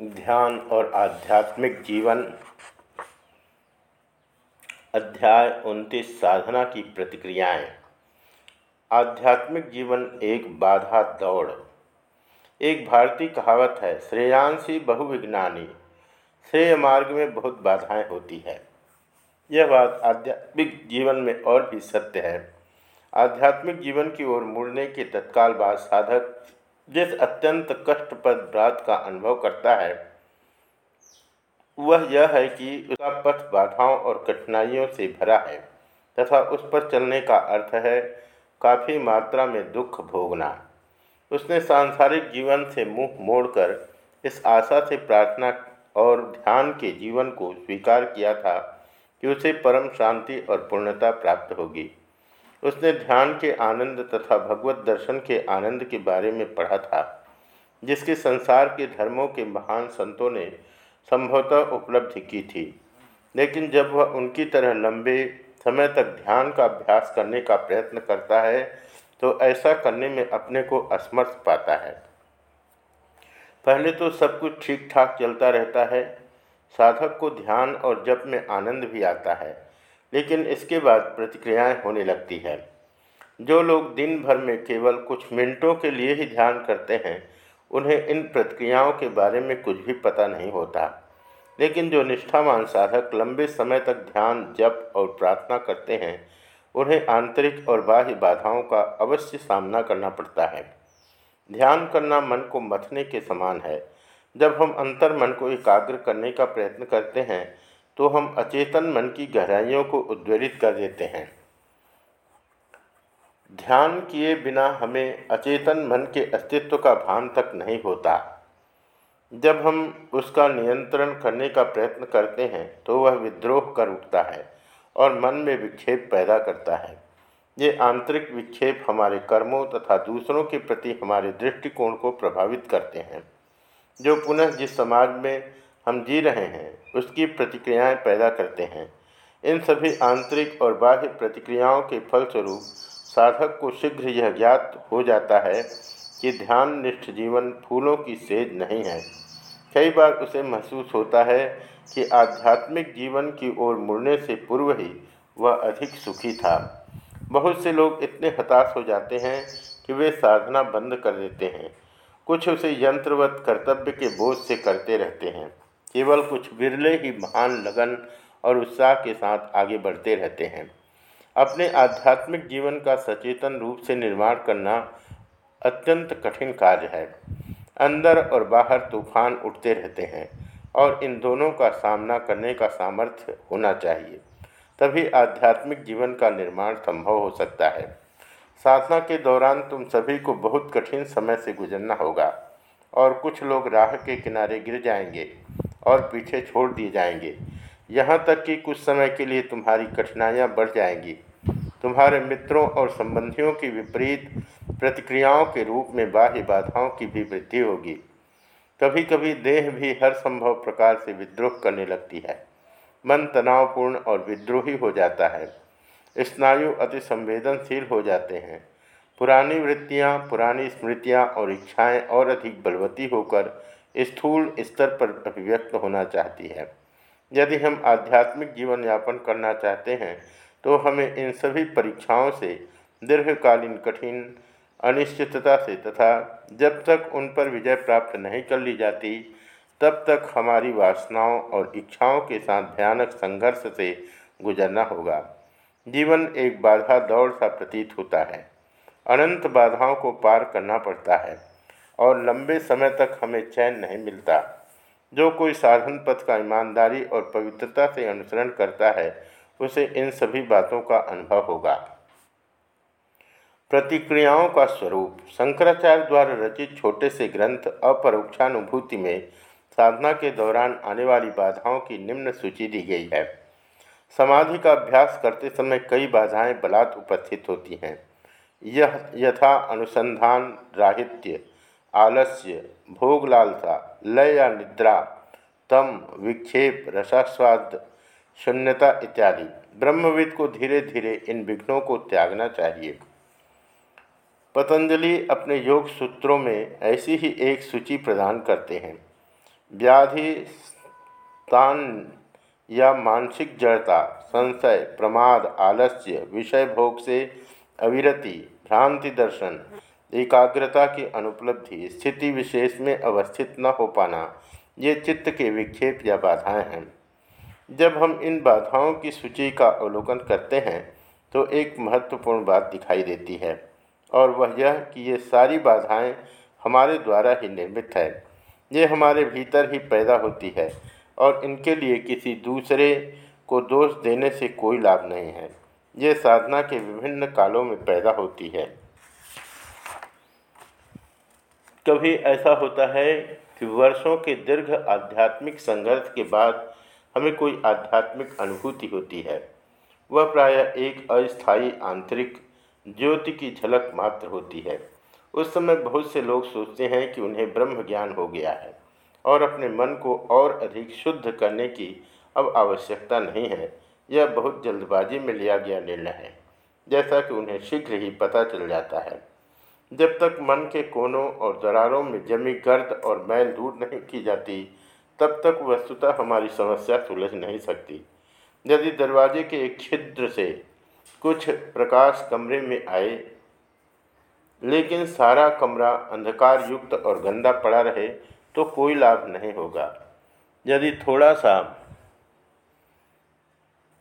ध्यान और आध्यात्मिक जीवन, अध्याय उनतीस साधना की प्रतिक्रियाएँ। आध्यात्मिक जीवन एक बाधा दौड़। एक भारतीय कहावत है, श्रेयांशी बहुविज्ञानी। श्रेय मार्ग में बहुत बाधाएँ होती है। यह बात आध्यात्मिक जीवन में और भी सत्य है। आध्यात्मिक जीवन की ओर मुड़ने के तत्काल बाद साधक जिस अत्यंत कष्टप्रद व्रात का अनुभव करता है, वह यह है कि उसका पथ बाधाओं और कठिनाइयों से भरा है, तथा उस पर चलने का अर्थ है काफ़ी मात्रा में दुख भोगना। उसने सांसारिक जीवन से मुँह मोड़कर इस आशा से प्रार्थना और ध्यान के जीवन को स्वीकार किया था कि उसे परम शांति और पूर्णता प्राप्त होगी। उसने ध्यान के आनंद तथा भगवत दर्शन के आनंद के बारे में पढ़ा था, जिसके संसार के धर्मों के महान संतों ने संभवतः उपलब्धि की थी। लेकिन जब वह उनकी तरह लंबे समय तक ध्यान का अभ्यास करने का प्रयत्न करता है तो ऐसा करने में अपने को असमर्थ पाता है। पहले तो सब कुछ ठीक ठाक चलता रहता है, साधक को ध्यान और जप में आनंद भी आता है। लेकिन इसके बाद प्रतिक्रियाएँ होने लगती है। जो लोग दिन भर में केवल कुछ मिनटों के लिए ही ध्यान करते हैं, उन्हें इन प्रतिक्रियाओं के बारे में कुछ भी पता नहीं होता। लेकिन जो निष्ठावान साधक लंबे समय तक ध्यान, जप और प्रार्थना करते हैं, उन्हें आंतरिक और बाह्य बाधाओं का अवश्य सामना करना पड़ता है। ध्यान करना मन को मथने के समान है। जब हम अंतर मन को एकाग्र करने का प्रयत्न करते हैं तो हम अचेतन मन की गहराइयों को उद्वेलित कर देते हैं। ध्यान किए बिना हमें अचेतन मन के अस्तित्व का भान तक नहीं होता। जब हम उसका नियंत्रण करने का प्रयत्न करते हैं तो वह विद्रोह कर उठता है और मन में विक्षेप पैदा करता है। ये आंतरिक विक्षेप हमारे कर्मों तथा दूसरों के प्रति हमारे दृष्टिकोण को प्रभावित करते हैं, जो पुनः जिस समाज में हम जी रहे हैं, उसकी प्रतिक्रियाएँ पैदा करते हैं। इन सभी आंतरिक और बाह्य प्रतिक्रियाओं के फलस्वरूप साधक को शीघ्र यह ज्ञात हो जाता है कि ध्यान निष्ठ जीवन फूलों की सेज नहीं है। कई बार उसे महसूस होता है कि आध्यात्मिक जीवन की ओर मुड़ने से पूर्व ही वह अधिक सुखी था। बहुत से लोग इतने हताश हो जाते हैं कि वे साधना बंद कर देते हैं। कुछ उसे यंत्रवत कर्तव्य के बोझ से करते रहते हैं। केवल कुछ बिरले ही महान लगन और उत्साह के साथ आगे बढ़ते रहते हैं। अपने आध्यात्मिक जीवन का सचेतन रूप से निर्माण करना अत्यंत कठिन कार्य है। अंदर और बाहर तूफ़ान उठते रहते हैं और इन दोनों का सामना करने का सामर्थ्य होना चाहिए। तभी आध्यात्मिक जीवन का निर्माण संभव हो सकता है। साधना के दौरान तुम सभी को बहुत कठिन समय से गुजरना होगा और कुछ लोग राह के किनारे गिर जाएँगे। और पीछे छोड़ दिए जाएँगे। यहाँ तक कि कुछ समय के लिए तुम्हारी कठिनाइयाँ बढ़ जाएँगी। तुम्हारे मित्रों और संबंधियों की विपरीत प्रतिक्रियाओं के रूप में बाह्य बाधाओं की भी वृद्धि होगी। कभी कभी देह भी हर संभव प्रकार से विद्रोह करने लगती है। मन तनावपूर्ण और विद्रोही हो जाता है। स्नायु अति संवेदनशील हो जाते हैं। पुरानी वृत्तियाँ, पुरानी स्मृतियाँ और इच्छाएँ और अधिक बलवती होकर स्थूल स्तर पर अभिव्यक्त होना चाहती है। यदि हम आध्यात्मिक जीवन यापन करना चाहते हैं तो हमें इन सभी परीक्षाओं से, दीर्घकालीन कठिन अनिश्चितता से तथा जब तक उन पर विजय प्राप्त नहीं कर ली जाती, तब तक हमारी वासनाओं और इच्छाओं के साथ भयानक संघर्ष से गुजरना होगा। जीवन एक बाधा दौड़ सा प्रतीत होता है। अनंत बाधाओं को पार करना पड़ता है। और लंबे समय तक हमें चैन नहीं मिलता। जो कोई साधन पथ का ईमानदारी और पवित्रता से अनुसरण करता है, उसे इन सभी बातों का अनुभव होगा। प्रतिक्रियाओं का स्वरूप। शंकराचार्य द्वारा रचित छोटे से ग्रंथ अपरोक्षानुभूति में साधना के दौरान आने वाली बाधाओं की निम्न सूची दी गई है। समाधि का अभ्यास करते समय कई बाधाएँ बलात् उपस्थित होती हैं। यह यथा अनुसंधान, राहित्य आलस्य भोग लालसा लय या निद्रा, तम, विक्षेप, रसास्वाद, शून्यता इत्यादि। ब्रह्मविद को धीरे धीरे इन विघ्नों को त्यागना चाहिए। पतंजलि अपने योग सूत्रों में ऐसी ही एक सूची प्रदान करते हैं। व्याधि तान या मानसिक जड़ता, संशय, प्रमाद, आलस्य, विषय भोग से अविरति, भ्रांति दर्शन एकाग्रता की अनुपलब्धि स्थिति विशेष में अवस्थित न हो पाना, ये चित्त के विक्षेप या बाधाएँ हैं। जब हम इन बाधाओं की सूची का अवलोकन करते हैं तो एक महत्वपूर्ण बात दिखाई देती है, और वह यह कि ये सारी बाधाएँ हमारे द्वारा ही निर्मित है। ये हमारे भीतर ही पैदा होती है, और इनके लिए किसी दूसरे को दोष देने से कोई लाभ नहीं है। ये साधना के विभिन्न कालों में पैदा होती है। कभी ऐसा होता है कि वर्षों के दीर्घ आध्यात्मिक संघर्ष के बाद हमें कोई आध्यात्मिक अनुभूति होती है। वह प्रायः एक अस्थायी आंतरिक ज्योति की झलक मात्र होती है। उस समय बहुत से लोग सोचते हैं कि उन्हें ब्रह्म ज्ञान हो गया है और अपने मन को और अधिक शुद्ध करने की अब आवश्यकता नहीं है। यह बहुत जल्दबाजी में लिया गया निर्णय है। जैसा कि उन्हें शीघ्र ही पता चल जाता है। जब तक मन के कोनों और दरारों में जमी गर्द और मैल दूर नहीं की जाती, तब तक वस्तुतः हमारी समस्या सुलझ नहीं सकती। यदि दरवाजे के एक छिद्र से कुछ प्रकाश कमरे में आए, लेकिन सारा कमरा अंधकार युक्त और गंदा पड़ा रहे तो कोई लाभ नहीं होगा। यदि थोड़ा सा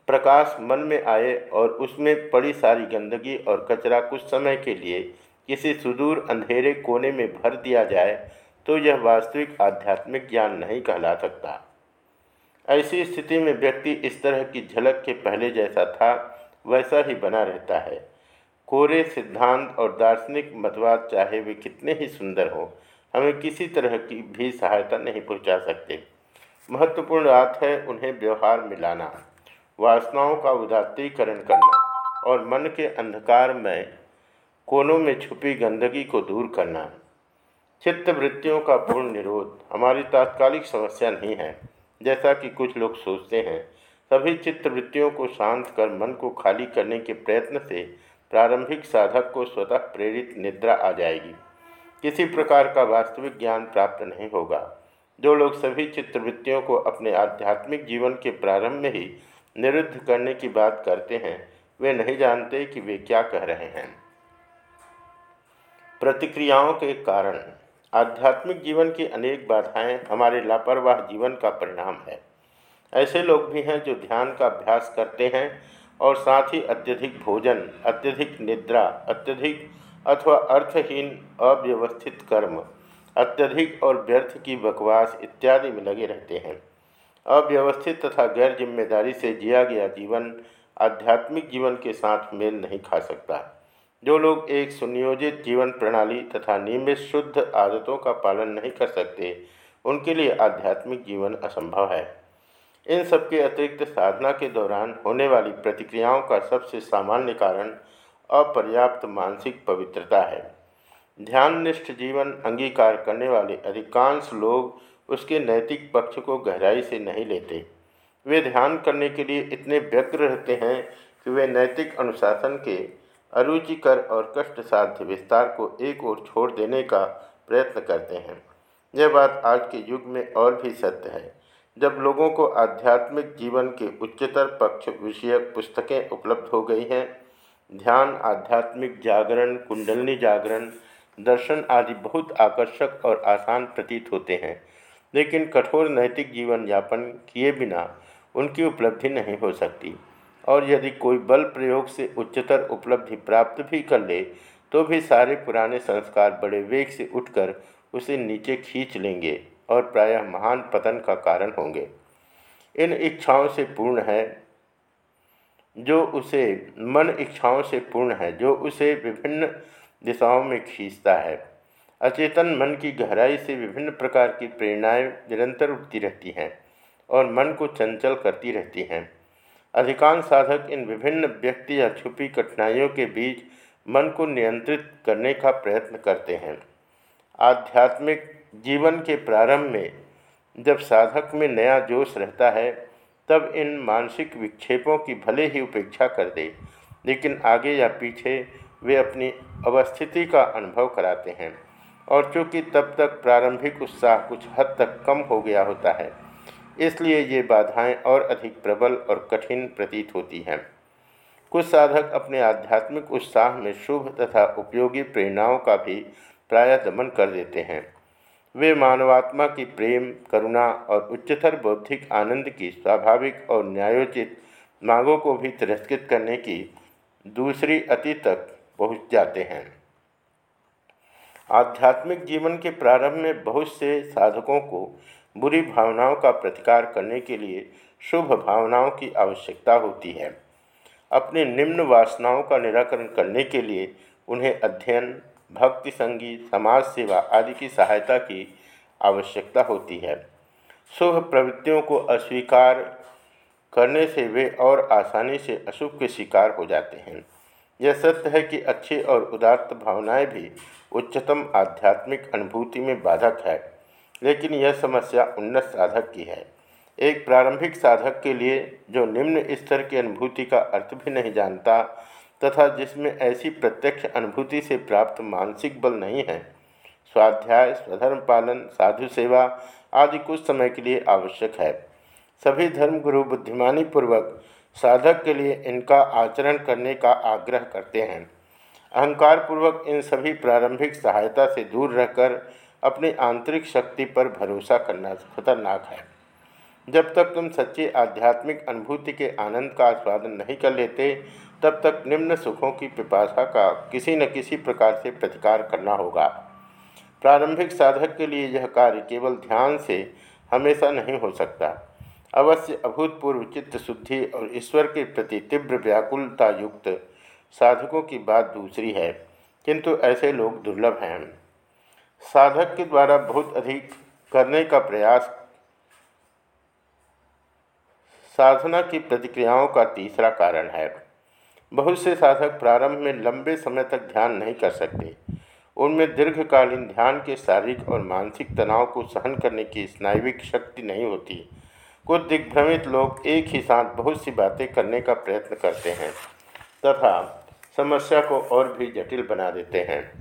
प्रकाश मन में आए और उसमें पड़ी सारी गंदगी और कचरा कुछ समय के लिए किसी सुदूर अंधेरे कोने में भर दिया जाए तो यह वास्तविक आध्यात्मिक ज्ञान नहीं कहला सकता। ऐसी स्थिति में व्यक्ति इस तरह की झलक के पहले जैसा था, वैसा ही बना रहता है। कोरे, सिद्धांत और दार्शनिक मतवाद चाहे वे कितने ही सुंदर हों, हमें किसी तरह की भी सहायता नहीं पहुँचा सकते। महत्वपूर्ण बात है उन्हें व्यवहार में लाना, वासनाओं का उदात्तीकरण करना और मन के अंधकार में कोनों में छुपी गंदगी को दूर करना। चित्त वृत्तियों का पूर्ण निरोध हमारी तात्कालिक समस्या नहीं है। जैसा कि कुछ लोग सोचते हैं, सभी चित्त वृत्तियों को शांत कर मन को खाली करने के प्रयत्न से प्रारंभिक साधक को स्वतः प्रेरित निद्रा आ जाएगी। किसी प्रकार का वास्तविक ज्ञान प्राप्त नहीं होगा। जो लोग सभी चित्तवृत्तियों को अपने आध्यात्मिक जीवन के प्रारंभ में ही निरुद्ध करने की बात करते हैं, वे नहीं जानते कि वे क्या कह रहे हैं। प्रतिक्रियाओं के कारण आध्यात्मिक जीवन की अनेक बाधाएँ हमारे लापरवाह जीवन का परिणाम है। ऐसे लोग भी हैं जो ध्यान का अभ्यास करते हैं और साथ ही अत्यधिक भोजन, अत्यधिक निद्रा, अत्यधिक अथवा अर्थहीन अव्यवस्थित कर्म, अत्यधिक और व्यर्थ की बकवास इत्यादि में लगे रहते हैं। अव्यवस्थित तथा गैर ज़िम्मेदारी से जिया गया जीवन आध्यात्मिक जीवन के साथ मेल नहीं खा सकता। जो लोग एक सुनियोजित जीवन प्रणाली तथा नियमित शुद्ध आदतों का पालन नहीं कर सकते, उनके लिए आध्यात्मिक जीवन असंभव है। इन सबके अतिरिक्त साधना के दौरान होने वाली प्रतिक्रियाओं का सबसे सामान्य कारण अपर्याप्त मानसिक पवित्रता है। ध्याननिष्ठ जीवन अंगीकार करने वाले अधिकांश लोग उसके नैतिक पक्ष को गहराई से नहीं लेते। वे ध्यान करने के लिए इतने व्यग्र रहते हैं कि वे नैतिक अनुशासन के अरुचिकर और कष्ट साध्य विस्तार को एक ओर छोड़ देने का प्रयत्न करते हैं। यह बात आज के युग में और भी सत्य है। जब लोगों को आध्यात्मिक जीवन के उच्चतर पक्ष विषयक पुस्तकें उपलब्ध हो गई हैं, ध्यान, आध्यात्मिक जागरण, कुंडलनी जागरण, दर्शन आदि बहुत आकर्षक और आसान प्रतीत होते हैं। लेकिन कठोर नैतिक जीवन यापन किए बिना उनकी उपलब्धि नहीं हो सकती। और यदि कोई बल प्रयोग से उच्चतर उपलब्धि प्राप्त भी कर ले तो भी सारे पुराने संस्कार बड़े वेग से उठकर उसे नीचे खींच लेंगे और प्रायः महान पतन का कारण होंगे। इन इच्छाओं से पूर्ण है जो उसे, मन इच्छाओं से पूर्ण है जो उसे विभिन्न दिशाओं में खींचता है। अचेतन मन की गहराई से विभिन्न प्रकार की प्रेरणाएँ निरंतर उठती रहती हैं और मन को चंचल करती रहती हैं। अधिकांश साधक इन विभिन्न व्यक्ति या छुपी कठिनाइयों के बीच मन को नियंत्रित करने का प्रयत्न करते हैं। आध्यात्मिक जीवन के प्रारंभ में जब साधक में नया जोश रहता है, तब इन मानसिक विक्षेपों की भले ही उपेक्षा कर दे, लेकिन आगे या पीछे वे अपनी अवस्थिति का अनुभव कराते हैं। और चूँकि तब तक प्रारंभिक उत्साह कुछ हद तक कम हो गया होता है इसलिए ये बाधाएँ और अधिक प्रबल और कठिन प्रतीत होती हैं। कुछ साधक अपने आध्यात्मिक उत्साह में शुभ तथा उपयोगी प्रेरणाओं का भी प्राय दमन कर देते हैं। वे मानवात्मा की प्रेम, करुणा और उच्चतर बौद्धिक आनंद की स्वाभाविक और न्यायोचित मांगों को भी तिरस्कृत करने की दूसरी अति तक पहुँच जाते हैं। आध्यात्मिक जीवन के प्रारंभ में बहुत से साधकों को बुरी भावनाओं का प्रतिकार करने के लिए शुभ भावनाओं की आवश्यकता होती है। अपनी निम्न वासनाओं का निराकरण करने के लिए उन्हें अध्ययन, भक्ति संगीत, समाज सेवा आदि की सहायता की आवश्यकता होती है। शुभ प्रवृत्तियों को अस्वीकार करने से वे और आसानी से अशुभ के शिकार हो जाते हैं। यह सत्य है कि अच्छे और उदात्त भावनाएँ भी उच्चतम आध्यात्मिक अनुभूति में बाधक है। लेकिन यह समस्या उन्नत साधक की है। एक प्रारंभिक साधक के लिए जो निम्न स्तर की अनुभूति का अर्थ भी नहीं जानता तथा जिसमें ऐसी प्रत्यक्ष अनुभूति से प्राप्त मानसिक बल नहीं है, स्वाध्याय, स्वधर्म पालन, साधु सेवा आदि कुछ समय के लिए आवश्यक है। सभी धर्मगुरु बुद्धिमानी पूर्वक साधक के लिए इनका आचरण करने का आग्रह करते हैं। अहंकार पूर्वक इन सभी प्रारंभिक सहायता से दूर रहकर अपनी आंतरिक शक्ति पर भरोसा करना खतरनाक है। जब तक तुम सच्चे आध्यात्मिक अनुभूति के आनंद का आस्वादन नहीं कर लेते, तब तक निम्न सुखों की पिपासा का किसी न किसी प्रकार से प्रतिकार करना होगा। प्रारंभिक साधक के लिए यह कार्य केवल ध्यान से हमेशा नहीं हो सकता। अवश्य अभूतपूर्व चित्त शुद्धि और ईश्वर के प्रति तीव्र व्याकुलता युक्त साधकों की बात दूसरी है, किंतु ऐसे लोग दुर्लभ हैं। साधक के द्वारा बहुत अधिक करने का प्रयास, साधना की प्रतिक्रियाओं का तीसरा कारण है। बहुत से साधक प्रारंभ में लंबे समय तक ध्यान नहीं कर सकते। उनमें दीर्घकालीन ध्यान के शारीरिक और मानसिक तनाव को सहन करने की स्नायविक शक्ति नहीं होती। कुछ दिग्भ्रमित लोग एक ही साथ बहुत सी बातें करने का प्रयत्न करते हैं तथा समस्या को और भी जटिल बना देते हैं।